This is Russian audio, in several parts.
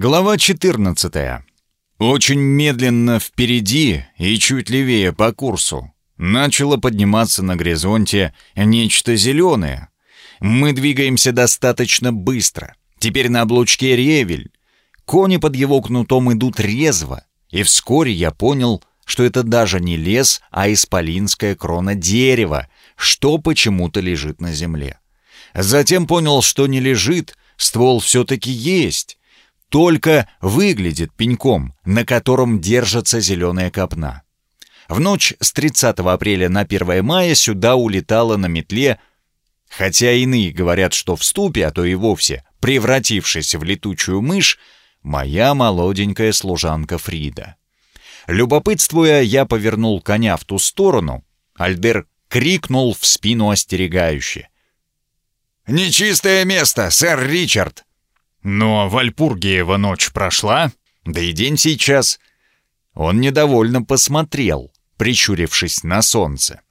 Глава 14. Очень медленно впереди и чуть левее по курсу начало подниматься на горизонте нечто зеленое. Мы двигаемся достаточно быстро. Теперь на облучке ревель. Кони под его кнутом идут резво. И вскоре я понял, что это даже не лес, а исполинская крона дерева, что почему-то лежит на земле. Затем понял, что не лежит, ствол все-таки есть только выглядит пеньком, на котором держится зеленая копна. В ночь с 30 апреля на 1 мая сюда улетала на метле, хотя иные говорят, что в ступе, а то и вовсе, превратившись в летучую мышь, моя молоденькая служанка Фрида. Любопытствуя, я повернул коня в ту сторону. Альдер крикнул в спину остерегающе. «Нечистое место, сэр Ричард!» Но Вальпургиева ночь прошла, да и день сейчас. Он недовольно посмотрел, прищурившись на солнце.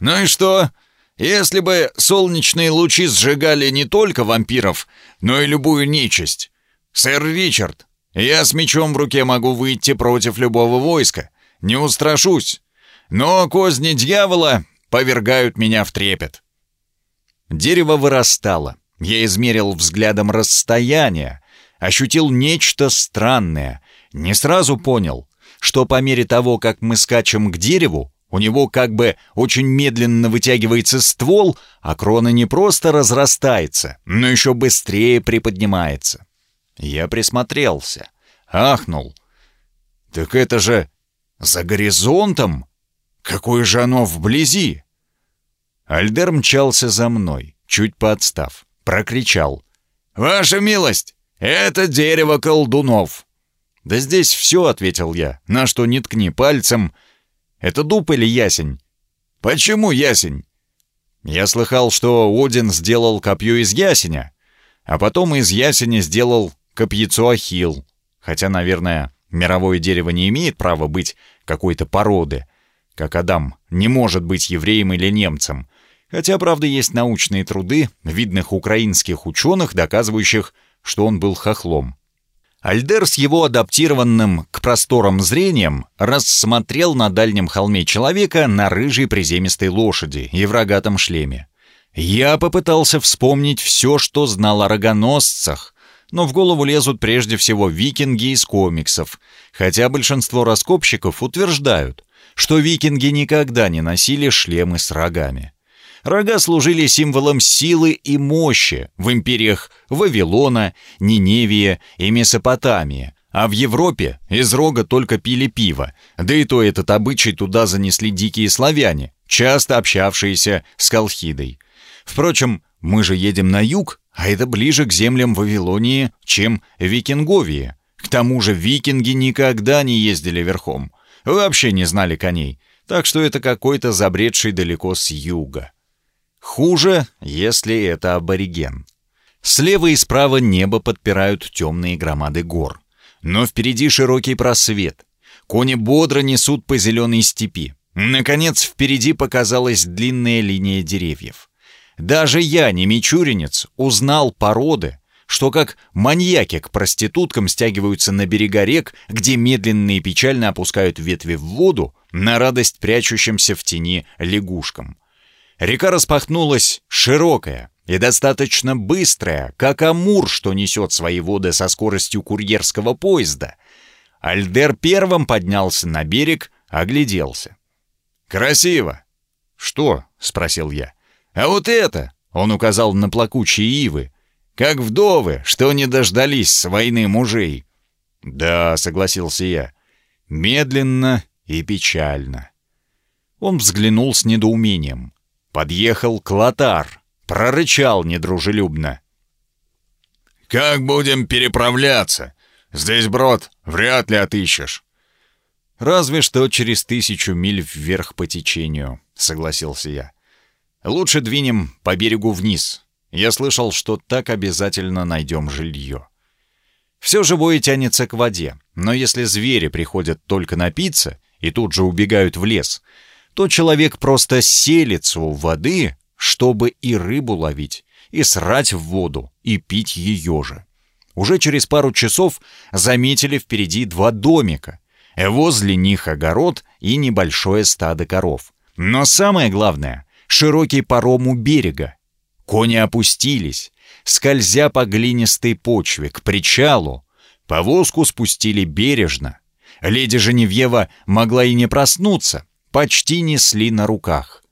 «Ну и что? Если бы солнечные лучи сжигали не только вампиров, но и любую нечисть. Сэр Ричард, я с мечом в руке могу выйти против любого войска, не устрашусь. Но козни дьявола повергают меня в трепет». Дерево вырастало, я измерил взглядом расстояние, ощутил нечто странное, не сразу понял, что по мере того, как мы скачем к дереву, у него как бы очень медленно вытягивается ствол, а крона не просто разрастается, но еще быстрее приподнимается. Я присмотрелся, ахнул. «Так это же за горизонтом? Какое же оно вблизи?» Альдер мчался за мной, чуть подстав прокричал. «Ваша милость, это дерево колдунов!» «Да здесь все», — ответил я, — «на что не ткни пальцем. Это дуб или ясень?» «Почему ясень?» Я слыхал, что Один сделал копье из ясеня, а потом из ясеня сделал копьецо ахилл. Хотя, наверное, мировое дерево не имеет права быть какой-то породы, как Адам не может быть евреем или немцем, Хотя, правда, есть научные труды видных украинских ученых, доказывающих, что он был хохлом. Альдер с его адаптированным к просторам зрением рассмотрел на дальнем холме человека на рыжей приземистой лошади и в рогатом шлеме. Я попытался вспомнить все, что знал о рогоносцах, но в голову лезут прежде всего викинги из комиксов, хотя большинство раскопщиков утверждают, что викинги никогда не носили шлемы с рогами. Рога служили символом силы и мощи в империях Вавилона, Ниневия и Месопотамия, а в Европе из рога только пили пиво, да и то этот обычай туда занесли дикие славяне, часто общавшиеся с Колхидой. Впрочем, мы же едем на юг, а это ближе к землям Вавилонии, чем Викинговии. К тому же викинги никогда не ездили верхом, вообще не знали коней, так что это какой-то забредший далеко с юга. Хуже, если это абориген. Слева и справа небо подпирают темные громады гор. Но впереди широкий просвет. Кони бодро несут по зеленой степи. Наконец, впереди показалась длинная линия деревьев. Даже я, не мичуринец, узнал породы, что как маньяки к проституткам стягиваются на берега рек, где медленно и печально опускают ветви в воду, на радость прячущимся в тени лягушкам. Река распахнулась широкая и достаточно быстрая, как Амур, что несет свои воды со скоростью курьерского поезда. Альдер первым поднялся на берег, огляделся. «Красиво!» «Что?» — спросил я. «А вот это!» — он указал на плакучие ивы. «Как вдовы, что не дождались с войны мужей!» «Да», — согласился я, — «медленно и печально». Он взглянул с недоумением. Подъехал Клотар, прорычал недружелюбно. «Как будем переправляться? Здесь брод вряд ли отыщешь». «Разве что через тысячу миль вверх по течению», — согласился я. «Лучше двинем по берегу вниз. Я слышал, что так обязательно найдем жилье». Все живое тянется к воде, но если звери приходят только напиться и тут же убегают в лес — то человек просто селится у воды, чтобы и рыбу ловить, и срать в воду, и пить ее же. уже через пару часов заметили впереди два домика. Возле них огород и небольшое стадо коров. Но самое главное — широкий паром у берега. Кони опустились, скользя по глинистой почве к причалу. Повозку спустили бережно. Леди Женевьева могла и не проснуться, почти несли на руках.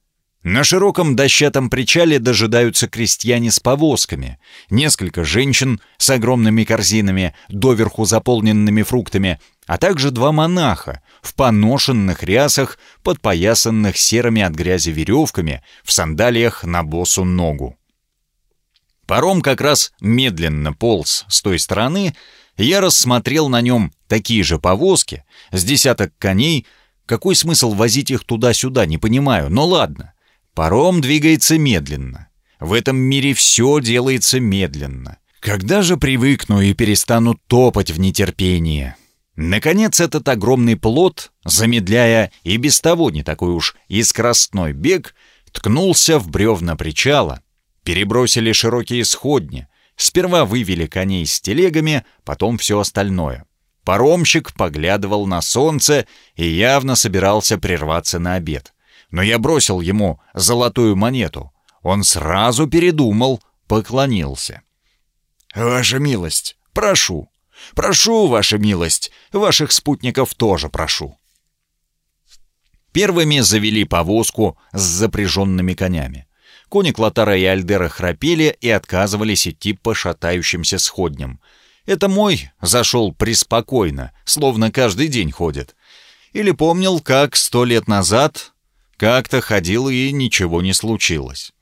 На широком дощатом причале дожидаются крестьяне с повозками, несколько женщин с огромными корзинами, доверху заполненными фруктами, а также два монаха в поношенных рясах, подпоясанных серыми от грязи веревками, в сандалиях на босу ногу. Паром как раз медленно полз с той стороны, я рассмотрел на нем такие же повозки, с десяток коней, какой смысл возить их туда-сюда, не понимаю, но ладно. Паром двигается медленно. В этом мире все делается медленно. Когда же привыкну и перестану топать в нетерпении? Наконец этот огромный плод, замедляя и без того не такой уж и скоростной бег, ткнулся в бревна причала, перебросили широкие сходни, сперва вывели коней с телегами, потом все остальное. Паромщик поглядывал на солнце и явно собирался прерваться на обед но я бросил ему золотую монету. Он сразу передумал, поклонился. «Ваша милость, прошу, прошу, ваша милость, ваших спутников тоже прошу». Первыми завели повозку с запряженными конями. Кони Клотара и Альдера храпели и отказывались идти по шатающимся сходням. Это мой зашел преспокойно, словно каждый день ходит. Или помнил, как сто лет назад как-то ходил и ничего не случилось.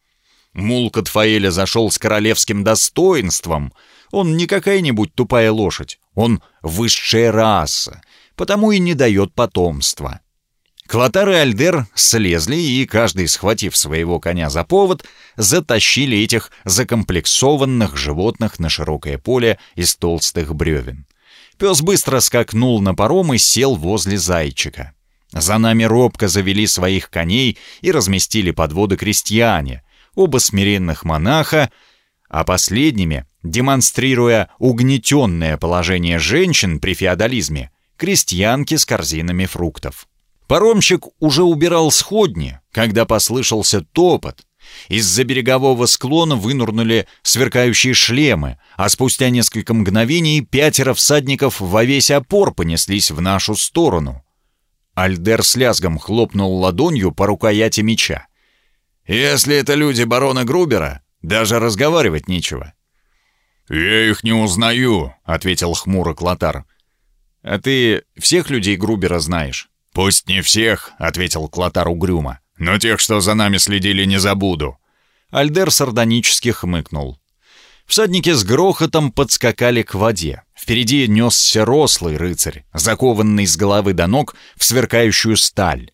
Мул Катфаэля зашел с королевским достоинством. Он не какая-нибудь тупая лошадь, он высшая раса, потому и не дает потомства. Клотар и Альдер слезли и, каждый схватив своего коня за повод, затащили этих закомплексованных животных на широкое поле из толстых бревен. Пес быстро скакнул на паром и сел возле зайчика. За нами робко завели своих коней и разместили подводы крестьяне, оба смиренных монаха, а последними, демонстрируя угнетенное положение женщин при феодализме, крестьянки с корзинами фруктов. Паромщик уже убирал сходни, когда послышался топот. Из-за берегового склона вынурнули сверкающие шлемы, а спустя несколько мгновений пятеро всадников во весь опор понеслись в нашу сторону. Альдер с лязгом хлопнул ладонью по рукояти меча. «Если это люди барона Грубера, даже разговаривать нечего». «Я их не узнаю», — ответил хмуро Клотар. «А ты всех людей Грубера знаешь?» «Пусть не всех», — ответил Клотар угрюмо. «Но тех, что за нами следили, не забуду». Альдер сардонически хмыкнул. Всадники с грохотом подскакали к воде. Впереди несся рослый рыцарь, закованный с головы до ног в сверкающую сталь.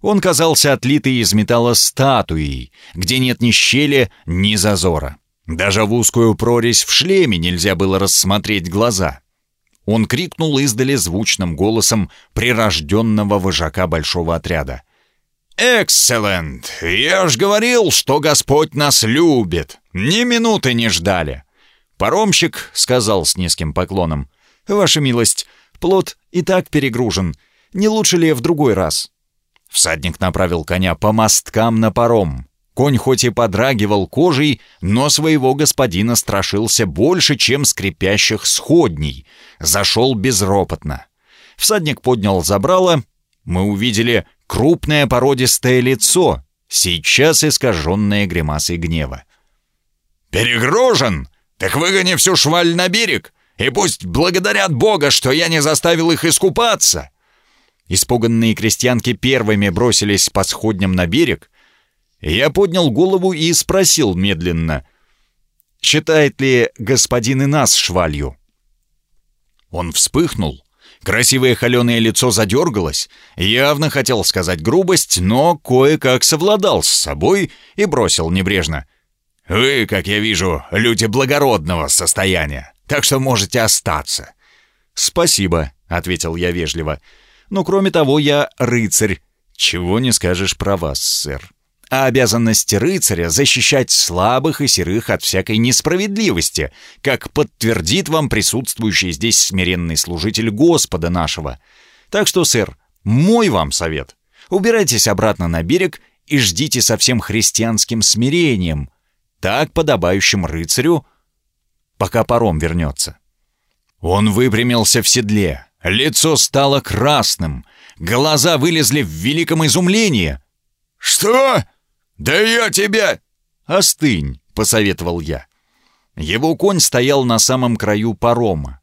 Он казался отлитый из металла статуей, где нет ни щели, ни зазора. Даже в узкую прорезь в шлеме нельзя было рассмотреть глаза. Он крикнул издали звучным голосом прирожденного вожака большого отряда. «Экселлент! Я ж говорил, что Господь нас любит! Ни минуты не ждали!» Паромщик сказал с низким поклоном. «Ваша милость, плод и так перегружен. Не лучше ли в другой раз?» Всадник направил коня по мосткам на паром. Конь хоть и подрагивал кожей, но своего господина страшился больше, чем скрипящих сходней. Зашел безропотно. Всадник поднял забрало. Мы увидели крупное породистое лицо, сейчас искаженное гримасой гнева. «Перегружен!» Так выгони всю шваль на берег, и пусть благодарят Бога, что я не заставил их искупаться!» Испуганные крестьянки первыми бросились по сходням на берег. Я поднял голову и спросил медленно, «Считает ли господин и нас швалью?» Он вспыхнул. Красивое холеное лицо задергалось. Явно хотел сказать грубость, но кое-как совладал с собой и бросил небрежно. Вы, как я вижу, люди благородного состояния, так что можете остаться». «Спасибо», — ответил я вежливо. «Но кроме того, я рыцарь. Чего не скажешь про вас, сэр. А обязанность рыцаря — защищать слабых и серых от всякой несправедливости, как подтвердит вам присутствующий здесь смиренный служитель Господа нашего. Так что, сэр, мой вам совет. Убирайтесь обратно на берег и ждите со всем христианским смирением, так подобающим рыцарю, пока паром вернется. Он выпрямился в седле, лицо стало красным, глаза вылезли в великом изумлении. «Что? Да я тебя...» «Остынь», — посоветовал я. Его конь стоял на самом краю парома.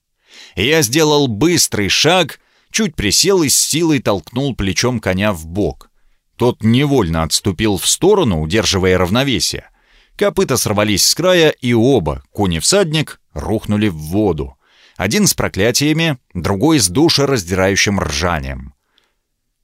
Я сделал быстрый шаг, чуть присел и с силой толкнул плечом коня в бок. Тот невольно отступил в сторону, удерживая равновесие. Копыта сорвались с края, и оба, конь и всадник, рухнули в воду. Один с проклятиями, другой с душераздирающим ржанием.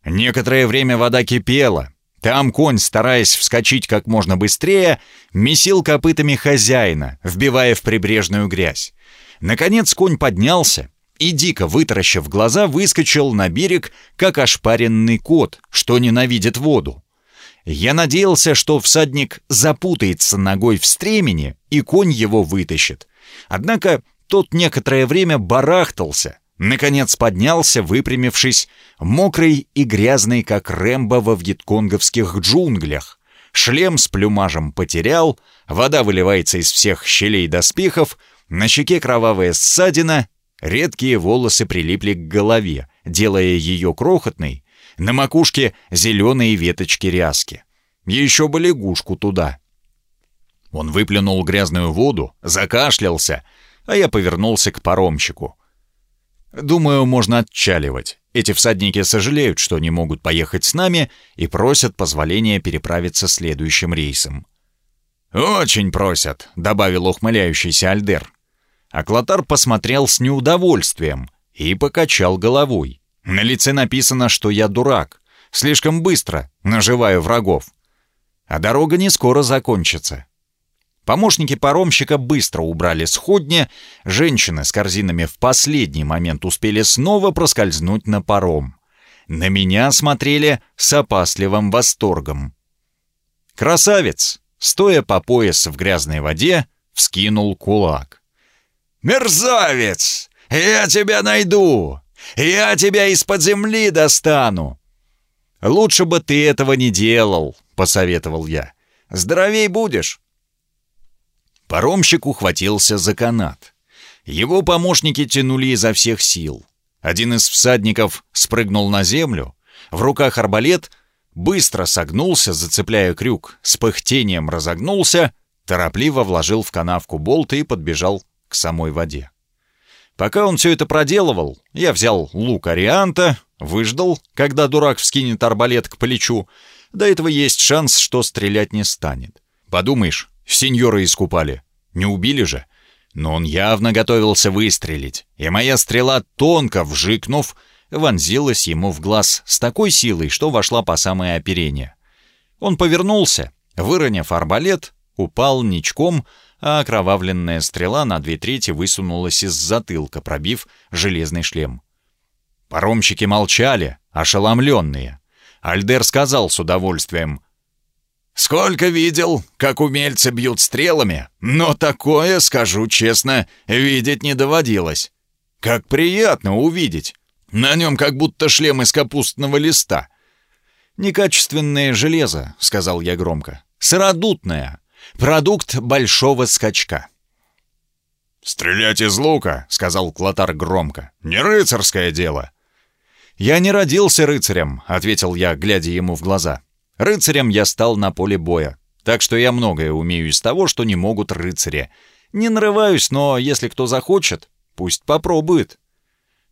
Некоторое время вода кипела. Там конь, стараясь вскочить как можно быстрее, месил копытами хозяина, вбивая в прибрежную грязь. Наконец конь поднялся, и, дико вытаращив глаза, выскочил на берег, как ошпаренный кот, что ненавидит воду. Я надеялся, что всадник запутается ногой в стремени, и конь его вытащит. Однако тот некоторое время барахтался, наконец поднялся, выпрямившись, мокрый и грязный, как Рэмбо во вьетконговских джунглях. Шлем с плюмажем потерял, вода выливается из всех щелей доспехов, на щеке кровавая ссадина, Редкие волосы прилипли к голове, делая ее крохотной, на макушке зеленые веточки ряски. Еще бы лягушку туда. Он выплюнул грязную воду, закашлялся, а я повернулся к паромщику. Думаю, можно отчаливать. Эти всадники сожалеют, что не могут поехать с нами и просят позволения переправиться следующим рейсом. «Очень просят», — добавил ухмыляющийся Альдер. А Клотар посмотрел с неудовольствием и покачал головой. На лице написано, что я дурак. Слишком быстро наживаю врагов. А дорога не скоро закончится. Помощники паромщика быстро убрали сходни, женщины с корзинами в последний момент успели снова проскользнуть на паром. На меня смотрели с опасливым восторгом. Красавец, стоя по пояс в грязной воде, вскинул кулак. «Мерзавец! Я тебя найду! Я тебя из-под земли достану!» «Лучше бы ты этого не делал», — посоветовал я. «Здоровей будешь». Паромщик ухватился за канат. Его помощники тянули изо всех сил. Один из всадников спрыгнул на землю, в руках арбалет, быстро согнулся, зацепляя крюк, с пыхтением разогнулся, торопливо вложил в канавку болт и подбежал к самой воде. Пока он все это проделывал, я взял лук Арианта, выждал, когда дурак вскинет арбалет к плечу. До этого есть шанс, что стрелять не станет. Подумаешь, сеньора искупали. Не убили же. Но он явно готовился выстрелить, и моя стрела, тонко вжикнув, вонзилась ему в глаз с такой силой, что вошла по самое оперение. Он повернулся, выронив арбалет, упал ничком, а окровавленная стрела на две трети высунулась из затылка, пробив железный шлем. Паромщики молчали, ошеломленные. Альдер сказал с удовольствием. «Сколько видел, как умельцы бьют стрелами, но такое, скажу честно, видеть не доводилось. Как приятно увидеть. На нем как будто шлем из капустного листа». «Некачественное железо», — сказал я громко. «Сыродутное, Продукт большого скачка. «Стрелять из лука», — сказал Клотар громко, — «не рыцарское дело». «Я не родился рыцарем», — ответил я, глядя ему в глаза. «Рыцарем я стал на поле боя, так что я многое умею из того, что не могут рыцари. Не нарываюсь, но если кто захочет, пусть попробует».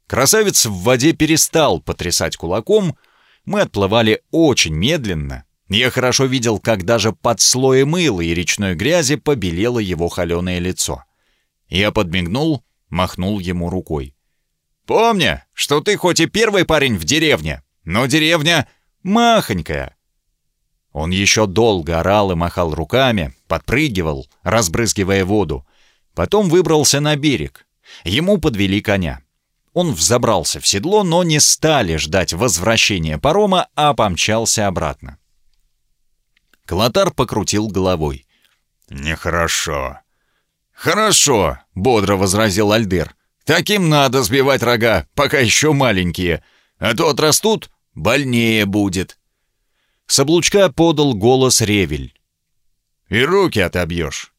Красавец в воде перестал потрясать кулаком, мы отплывали очень медленно, я хорошо видел, как даже под слоем мыла и речной грязи побелело его холеное лицо. Я подмигнул, махнул ему рукой. «Помни, что ты хоть и первый парень в деревне, но деревня махонькая». Он еще долго орал и махал руками, подпрыгивал, разбрызгивая воду. Потом выбрался на берег. Ему подвели коня. Он взобрался в седло, но не стали ждать возвращения парома, а помчался обратно. Клотар покрутил головой. «Нехорошо». «Хорошо», — бодро возразил Альдер. «Таким надо сбивать рога, пока еще маленькие. А то отрастут, больнее будет». С облучка подал голос Ревель. «И руки отобьешь».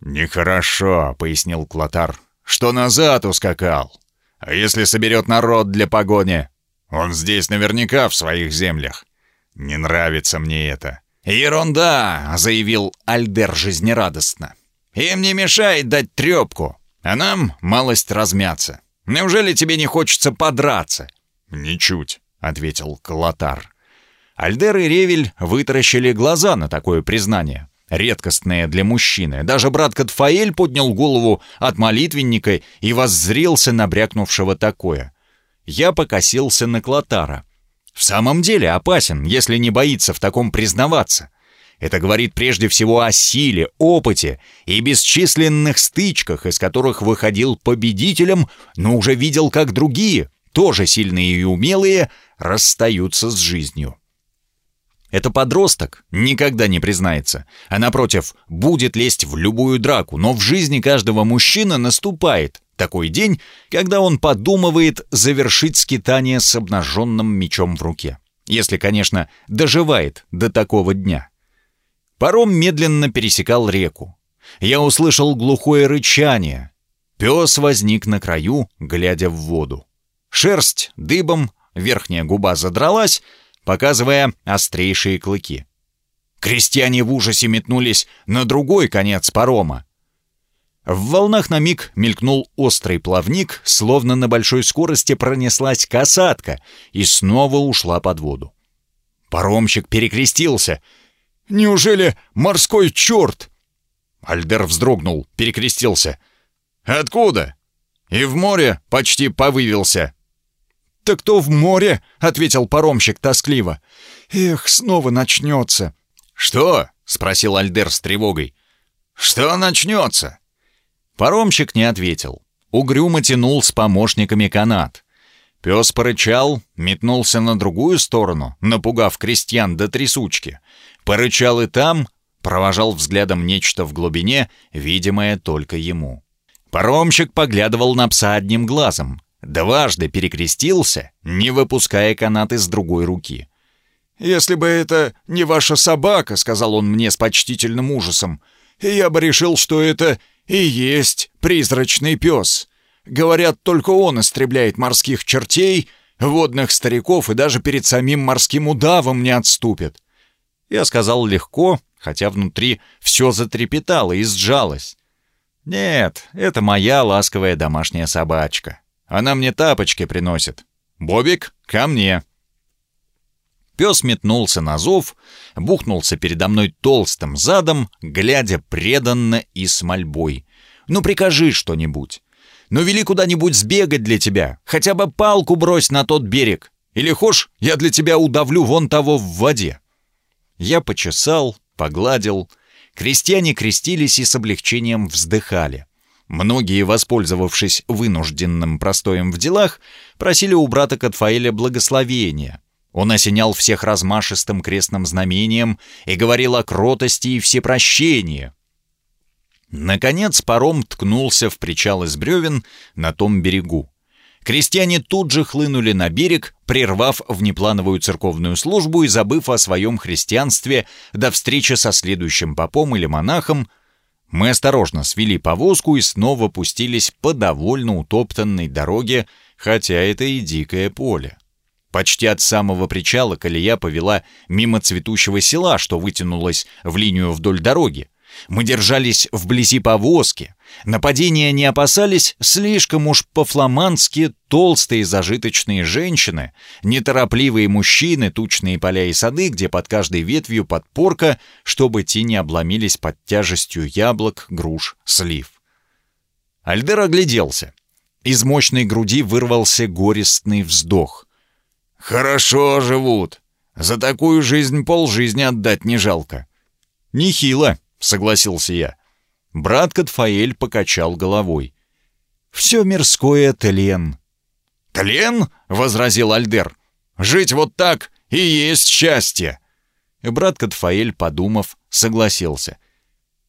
«Нехорошо», — пояснил Клотар, — «что назад ускакал. А если соберет народ для погони? Он здесь наверняка в своих землях. Не нравится мне это». «Ерунда!» — заявил Альдер жизнерадостно. «Им не мешает дать трепку, а нам малость размяться. Неужели тебе не хочется подраться?» «Ничуть», — ответил Калатар. Альдер и Ревель вытаращили глаза на такое признание. Редкостное для мужчины. Даже брат Катфаэль поднял голову от молитвенника и воззрелся на брякнувшего такое. Я покосился на Клотара. В самом деле опасен, если не боится в таком признаваться. Это говорит прежде всего о силе, опыте и бесчисленных стычках, из которых выходил победителем, но уже видел, как другие, тоже сильные и умелые, расстаются с жизнью. Это подросток никогда не признается, а напротив, будет лезть в любую драку, но в жизни каждого мужчины наступает такой день, когда он подумывает завершить скитание с обнаженным мечом в руке. Если, конечно, доживает до такого дня. Паром медленно пересекал реку. Я услышал глухое рычание. Пес возник на краю, глядя в воду. Шерсть дыбом, верхняя губа задралась, показывая острейшие клыки. Крестьяне в ужасе метнулись на другой конец парома. В волнах на миг мелькнул острый плавник, словно на большой скорости пронеслась касатка и снова ушла под воду. Паромщик перекрестился. «Неужели морской черт?» Альдер вздрогнул, перекрестился. «Откуда?» «И в море почти повывился». «Так то в море», — ответил паромщик тоскливо. «Эх, снова начнется». «Что?» — спросил Альдер с тревогой. «Что начнется?» Паромщик не ответил. Угрюмо тянул с помощниками канат. Пес порычал, метнулся на другую сторону, напугав крестьян до трясучки. Порычал и там, провожал взглядом нечто в глубине, видимое только ему. Паромщик поглядывал на пса одним глазом, Дважды перекрестился, не выпуская канаты с другой руки. «Если бы это не ваша собака», — сказал он мне с почтительным ужасом, «я бы решил, что это и есть призрачный пес. Говорят, только он истребляет морских чертей, водных стариков и даже перед самим морским удавом не отступит». Я сказал легко, хотя внутри все затрепетало и сжалось. «Нет, это моя ласковая домашняя собачка». Она мне тапочки приносит. Бобик, ко мне!» Пес метнулся на зов, бухнулся передо мной толстым задом, глядя преданно и с мольбой. «Ну прикажи что-нибудь. Ну вели куда-нибудь сбегать для тебя. Хотя бы палку брось на тот берег. Или хошь, я для тебя удавлю вон того в воде». Я почесал, погладил. Крестьяне крестились и с облегчением вздыхали. Многие, воспользовавшись вынужденным простоем в делах, просили у брата Катфаэля благословения. Он осенял всех размашистым крестным знамением и говорил о кротости и всепрощении. Наконец паром ткнулся в причал из бревен на том берегу. Крестьяне тут же хлынули на берег, прервав внеплановую церковную службу и забыв о своем христианстве до встречи со следующим попом или монахом, мы осторожно свели повозку и снова пустились по довольно утоптанной дороге, хотя это и дикое поле. Почти от самого причала колея повела мимо цветущего села, что вытянулось в линию вдоль дороги. Мы держались вблизи повозки. Нападения не опасались слишком уж по-фламандски толстые зажиточные женщины, неторопливые мужчины, тучные поля и сады, где под каждой ветвью подпорка, чтобы те не обломились под тяжестью яблок, груш, слив. Альдер огляделся. Из мощной груди вырвался горестный вздох. «Хорошо живут. За такую жизнь полжизни отдать не жалко». «Нехило», — согласился я. Брат Катфаэль покачал головой. «Все мирское тлен». «Тлен?» — возразил Альдер. «Жить вот так и есть счастье». Брат Катфаэль, подумав, согласился.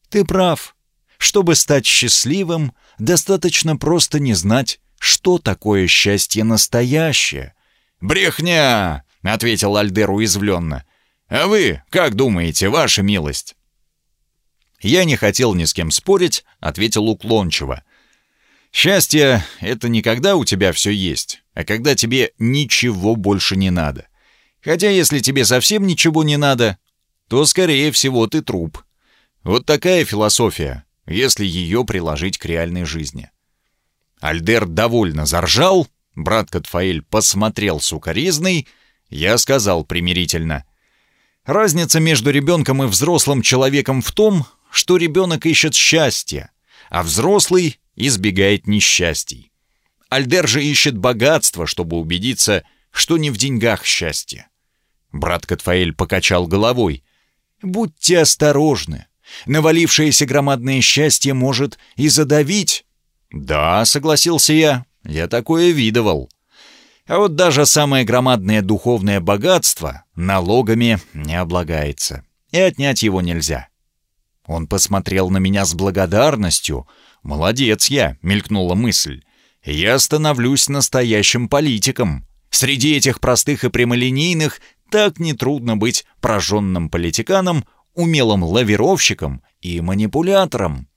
«Ты прав. Чтобы стать счастливым, достаточно просто не знать, что такое счастье настоящее». «Брехня!» — ответил Альдер уязвленно. «А вы как думаете, ваша милость?» Я не хотел ни с кем спорить, ответил уклончиво. «Счастье — это не когда у тебя все есть, а когда тебе ничего больше не надо. Хотя если тебе совсем ничего не надо, то, скорее всего, ты труп. Вот такая философия, если ее приложить к реальной жизни. Альдер довольно заржал, брат Катфаэль посмотрел сукоризный, я сказал примирительно. Разница между ребенком и взрослым человеком в том, что ребенок ищет счастье, а взрослый избегает несчастий. Альдер же ищет богатство, чтобы убедиться, что не в деньгах счастье. Брат Катфаэль покачал головой. «Будьте осторожны. Навалившееся громадное счастье может и задавить». «Да», — согласился я, — «я такое видывал». А вот даже самое громадное духовное богатство налогами не облагается, и отнять его нельзя. Он посмотрел на меня с благодарностью. «Молодец я», — мелькнула мысль. «Я становлюсь настоящим политиком. Среди этих простых и прямолинейных так нетрудно быть прожженным политиканом, умелым лавировщиком и манипулятором.